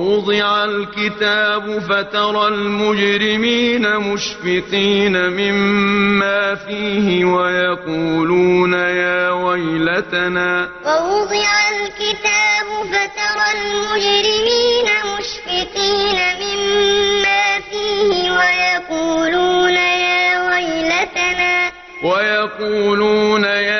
ووضع الكتاب فترى المجرمين مشفقين مما فيه ويقولون يا ويلتنا. ووضع الكتاب فترى المجرمين مشفقين مما فيه ويقولون يا ويلتنا. ويقولون يا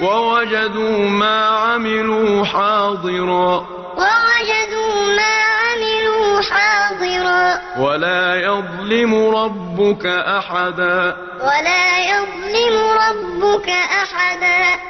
ووجدوا ما عملوا حاضرا. ووجدوا ما عملوا حاضرا. ولا يظلم ربك أحدا. ولا يظلم ربك